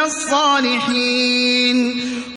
الصالحين.